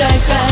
digress